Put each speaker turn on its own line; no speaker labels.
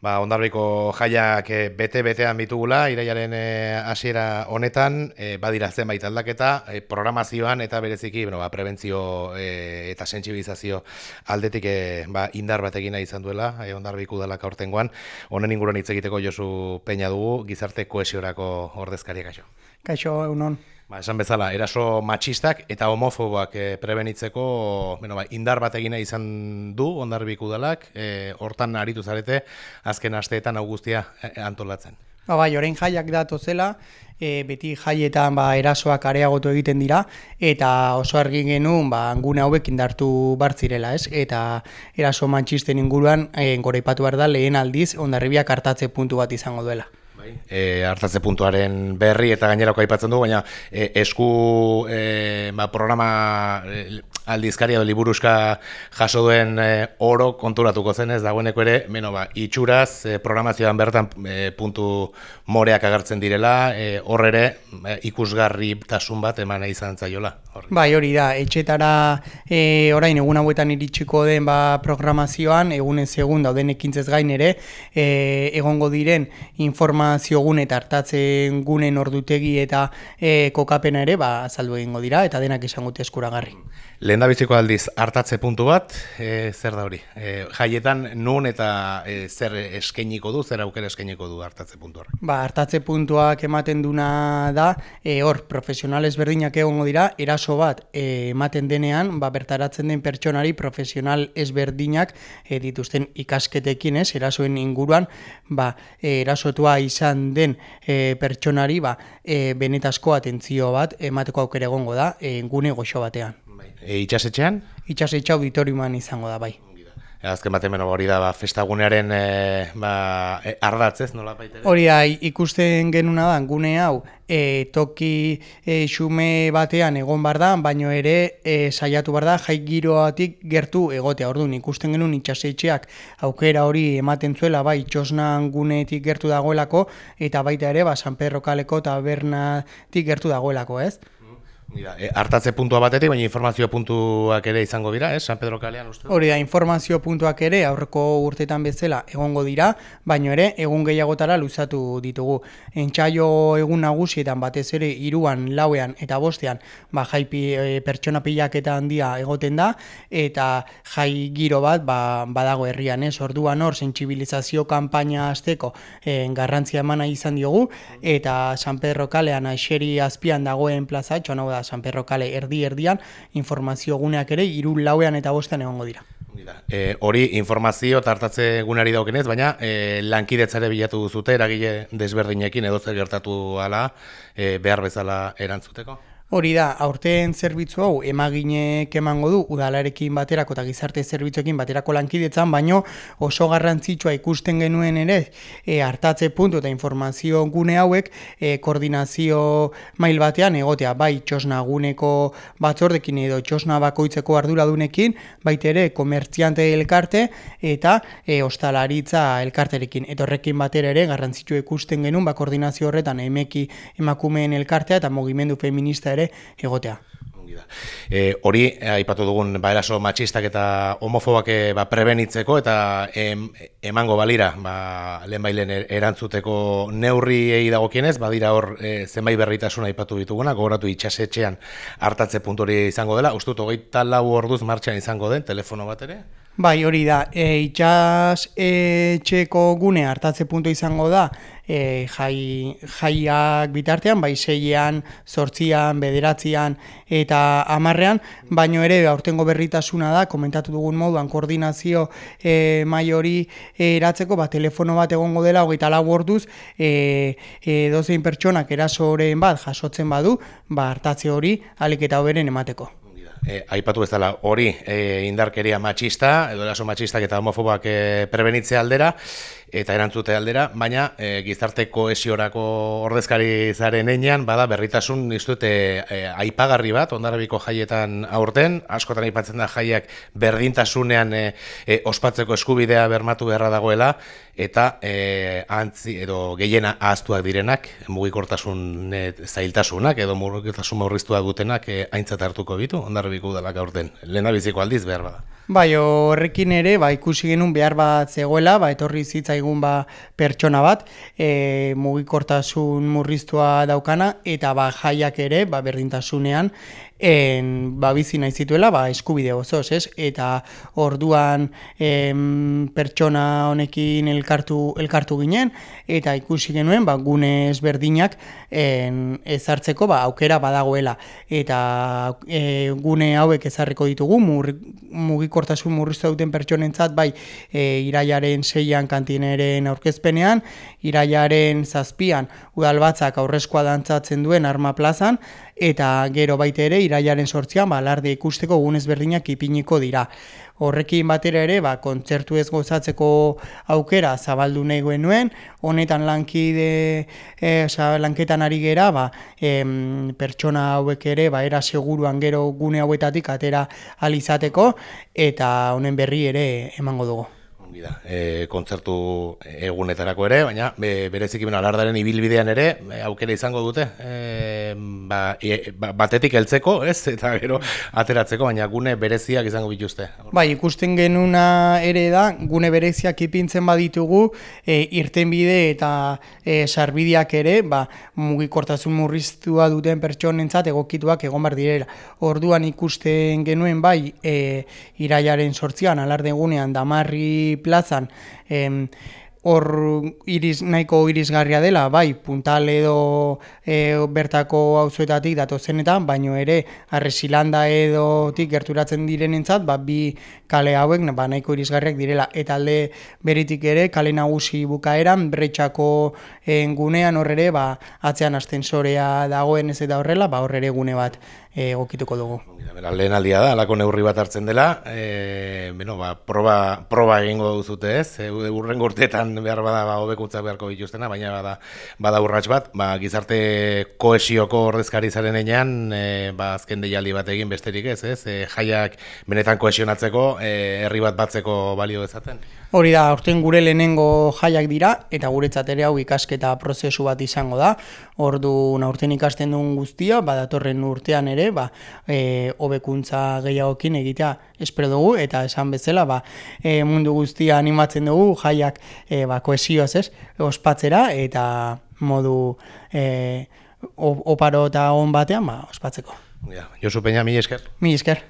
Ba, ondarbiko jaiak e, bete-betean bitugula, iraiaren e, hasiera honetan, e, badira zenbait aldaketa, e, programazioan eta bereziki bueno, ba, prebentzio e, eta sentsibilizazio aldetik e, ba, indar bat egina izan duela, e, ondarbiko udalak aurtengoan, honen inguruan hitz egiteko Josu Peña dugu, gizarte koesiorako ordezkariak kaixo.
Kaixo, egunon.
Ba, esan bezala, eraso matxistak eta homofoboak e, prebenitzeko bueno, ba, indar bat egina izan du ondarbik udalak, e, hortan aritu zarete azken asteetan augustia e, antolatzen.
Ba, bai, orain jaiak datu zela, e, beti jaietan ba, erasoak areagotu egiten dira, eta oso argi genuen ba, angune hauek indartu bartzirela, ez? Eta eraso matxisten inguruan, e, goreipatu behar da, lehen aldiz, ondarribiak hartatze puntu bat izango duela.
Bai. E, hartatze puntuaren berri eta gainerako aipatzen du, baina e, esku e, ba, programa e, aldizkaria edo liburuzka jaso duen e, oro konturatuko zen ez dagoeneko ere, beno, ba, itxuraz e, programazioan bertan e, puntu moreak agertzen direla, e, hor ere e, ikusgarri tasun bat eman izan zaiola.
Bai, hori da, etxetara e, orain egun hauetan iritsiko den ba, programazioan, egunen segun dauden ekintzez gain ere, e, egongo diren informa informazio gune eta hartatzen gunen ordutegi eta e, kokapena ere ba, azaldu egingo dira eta denak izango eskuragarri.
Lehen da biziko aldiz hartatze puntu bat, e, zer da hori? E, jaietan nun eta e, zer eskeniko du, zer aukera eskeniko du hartatze puntu hori?
Ba, hartatze puntuak ematen duna da, e, hor, profesionales berdinak egongo dira, eraso bat e, ematen denean, ba, bertaratzen den pertsonari profesional ezberdinak e, dituzten ikasketekin ez, erasoen inguruan, ba, e, erasotua izan den e, pertsonari, ba, e, benetazko atentzio bat emateko aukera egongo da, e, gune goxo batean.
E, itxasetxean?
Itxasetxe auditoriuman izango da, bai.
E, azken batean beno hori da, ba, festagunearen e, ba, e, ardatzez, nola baitere?
Hori da, ikusten genuna da, gune hau, e, toki e, xume batean egon bar da, baino ere e, saiatu bar da, jai giroatik gertu egotea. Orduan, ikusten genuen itxasetxeak aukera hori ematen zuela, bai, txosnan gunetik gertu dagoelako, eta baita ere, ba, San Pedro Kaleko tabernatik gertu dagoelako, ez?
Mira, e, hartatze puntua batetik, baina informazio puntuak ere izango dira, eh? San Pedro Kalean uste?
Hori da, informazio puntuak ere aurreko urtetan bezala egongo dira, baino ere egun gehiagotara luzatu ditugu. Entxaio egun nagusietan batez ere iruan, lauean eta bostean, ba, jai e, pertsona pilak eta handia egoten da, eta jai giro bat ba, badago herrian, ez? Orduan hor, sentsibilizazio kanpaina azteko e, garrantzia emana izan diogu, eta San Pedro Kalean aixeri azpian dagoen plaza, txona San Perro Kale erdi erdian informazio guneak ere hiru lauean eta bostean egongo dira.
E, hori informazio tartatze gunari daukenez, baina e, lankidetzare bilatu duzute eragile desberdinekin edo zer gertatu ala e, behar bezala erantzuteko?
Hori da, aurten zerbitzu hau emaginek emango du udalarekin baterako eta gizarte zerbitzuekin baterako lankidetzan, baino oso garrantzitsua ikusten genuen ere e, hartatze puntu eta informazio gune hauek e, koordinazio mail batean egotea, bai txosna guneko batzordekin edo txosna bakoitzeko arduradunekin, baita ere komertziante elkarte eta e, ostalaritza elkarterekin. Eta horrekin batera ere garrantzitsua ikusten genuen, ba koordinazio horretan emeki emakumeen elkartea eta mugimendu feminista ere ere egotea.
E, hori, aipatu dugun, ba, eraso matxistak eta homofobak e, ba, prebenitzeko eta em, emango balira, ba, lehen bailen er, erantzuteko neurriei dagokienez, badira hor e, zenbait berritasuna aipatu dituguna, gogoratu itxasetxean hartatze puntori izango dela, ustut, hogeita lau orduz martxan izango den, telefono bat ere?
Bai, hori da, e, itxas etxeko gune hartatze puntu izango da, e, jai, jaiak bitartean, bai seian, sortzian, bederatzean eta amarrean, baino ere aurtengo berritasuna da, komentatu dugun moduan, koordinazio e, mai hori eratzeko, ba, telefono bat egongo dela, hogeita lau orduz, e, e, dozein pertsonak erasoren bat jasotzen badu, ba, hartatze hori alik eta hoberen emateko
e, aipatu bezala hori e, indarkeria matxista, edo eraso matxistak eta homofobak e, prebenitze aldera, eta erantzute aldera, baina e, gizarte koesiorako ordezkari zaren enean, bada berritasun niztute e, aipagarri bat, ondarabiko jaietan aurten, askotan aipatzen da jaiak berdintasunean e, e, ospatzeko eskubidea bermatu beharra dagoela, eta e, antzi edo gehiena ahaztuak direnak, mugikortasun e, zailtasunak edo mugikortasun maurriztua dutenak e, aintzat hartuko bitu, ondarabiko udalak aurten, lehen biziko aldiz behar bada.
Bai, horrekin ere, ba, ikusi genuen behar bat zegoela, ba, etorri zitzaigun ba, pertsona bat, e, mugikortasun murriztua daukana, eta ba, jaiak ere, ba, berdintasunean, en, ba, bizi nahi zituela, ba, eskubide osoz, ez? Eta orduan em, pertsona honekin elkartu, elkartu ginen, eta ikusi genuen, ba, gune ezberdinak en, ezartzeko, ba, aukera badagoela. Eta e, gune hauek ezarriko ditugu, mur, mugikortasun murriztu duten pertsonentzat, bai, e, iraiaren seian kantineren aurkezpenean, iraiaren zazpian udalbatzak aurrezkoa dantzatzen duen arma plazan, eta gero baita ere iraiaren sortzian ba, alarde ikusteko gunez berdinak ipiniko dira. Horrekin batera ere, ba, kontzertu ez gozatzeko aukera zabaldu nahi nuen, honetan lankide, e, oza, lanketan ari gera, ba, em, pertsona hauek ere, ba, era seguruan gero gune hauetatik atera alizateko, eta honen berri ere emango dugu.
Ongi da, e, kontzertu egunetarako ere, baina be, berezik imen alardaren ibilbidean ere, e, aukera izango dute, e, ba, e, ba, batetik heltzeko, ez, eta gero ateratzeko, baina gune bereziak izango bituzte.
Bai, ikusten genuna ere da, gune bereziak ipintzen baditugu, e, irtenbide eta e, sarbideak ere, ba, mugikortasun murriztua duten pertsonentzat egokituak egon bar direla. Orduan ikusten genuen bai, e, iraiaren sortzian, alarde egunean, damarri plazan em, hor iris, nahiko irisgarria dela, bai, puntal edo e, bertako auzoetatik datozenetan, baino ere arresilanda edo tik gerturatzen direnentzat, ba, bi kale hauek ba, nahiko irisgarriak direla. Eta alde beritik ere, kale nagusi bukaeran, bretxako gunean horrere, ba, atzean astensorea dagoen ez eta horrela, ba, horrere gune bat e, gokituko dugu.
Bera, lehen aldia da, alako neurri bat hartzen dela, e, bueno, ba, proba, proba egingo duzute ez, e, urren gortetan behar bada ba, hobekuntza beharko dituztena, baina bada, bada urrats bat, ba, gizarte koesioko ordezkari zaren enean, e, ba, azken deialdi bat egin besterik ez, ez, e, jaiak benetan koesionatzeko, e, herri bat batzeko balio dezaten.
Hori da, orten gure lehenengo jaiak dira, eta guretzat ere hau ikasketa prozesu bat izango da. Ordu aurten ikasten duen guztia, badatorren urtean ere, ba, e, hobekuntza gehiagokin egitea espero dugu, eta esan bezala, ba, e, mundu guztia animatzen dugu jaiak e, ba, koesioz ez, ospatzera, eta modu e, oparo eta on batean ba, ospatzeko.
Ja, Josu Peña, mi esker.
Mi esker.